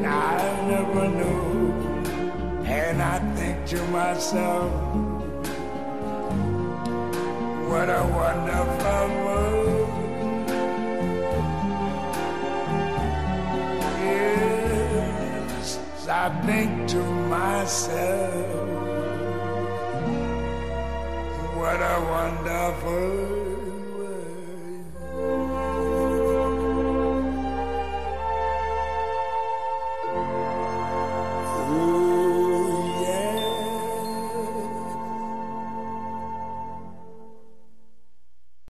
than I never knew. And I think to myself, what a wonderful world. Yes, I think to myself, what a wonderful